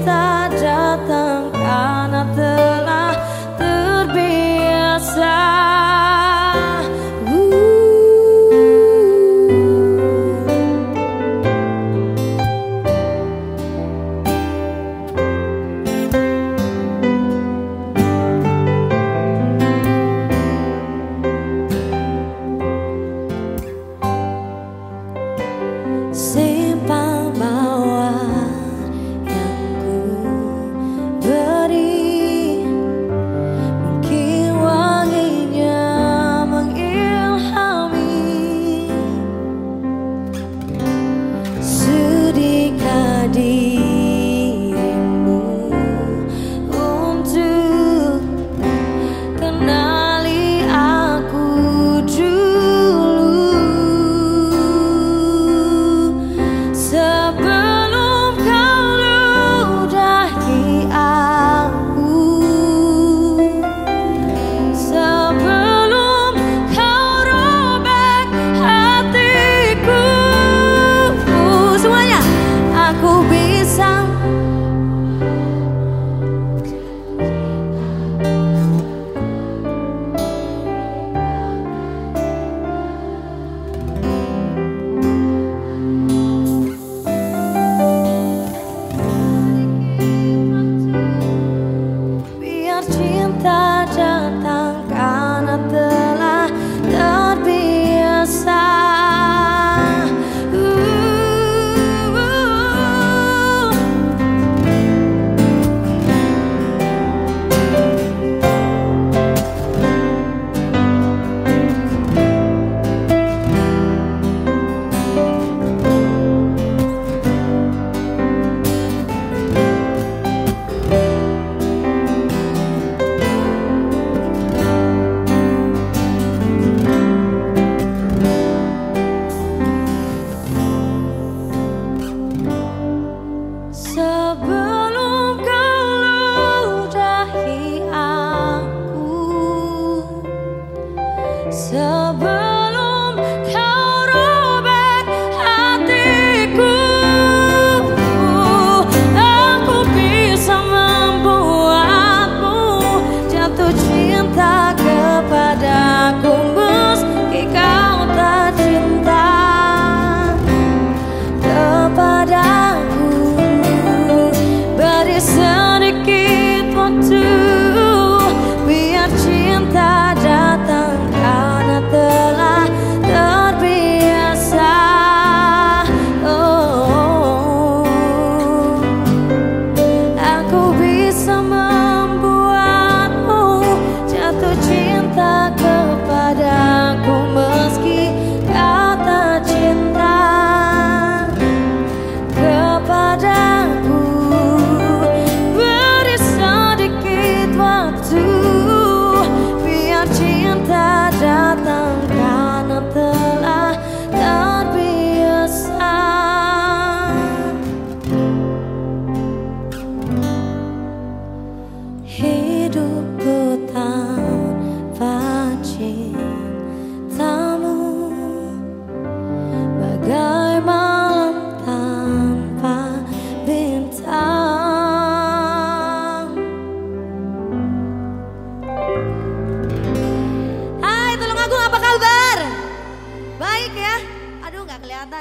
Tak datang karena terlalu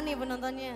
nih penontonnya